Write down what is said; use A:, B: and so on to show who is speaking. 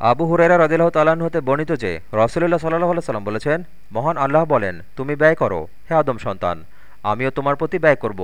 A: আবু হুরেরা রদিল্লাহ তালাহ হতে বর্ণিত যে রসুল্লাহ সাল্লাহ সাল্লাম বলেছেন, মহান আল্লাহ বলেন, তুমি ব্যয় করো, হে আদম সন্তান, আমিও তোমার প্রতি ব্যয় করব।